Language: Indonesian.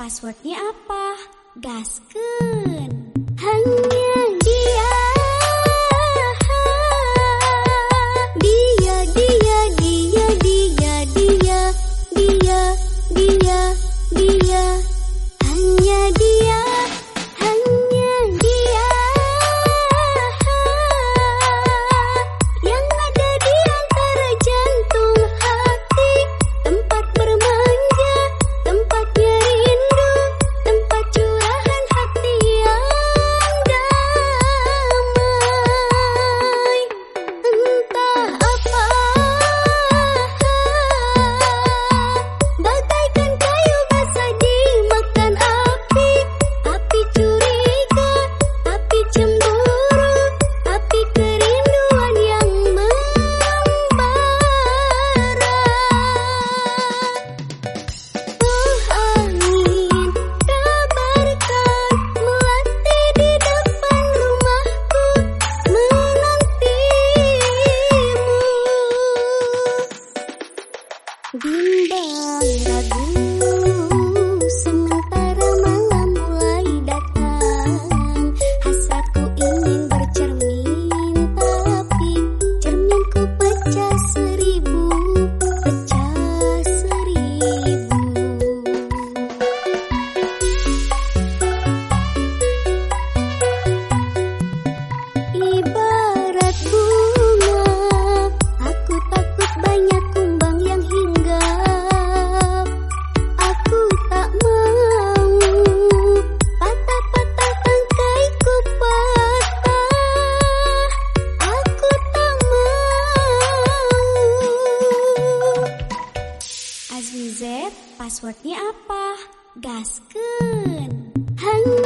Passwordnya apa? Gasken. Hanya passwordnya apa? Gasken. Hanya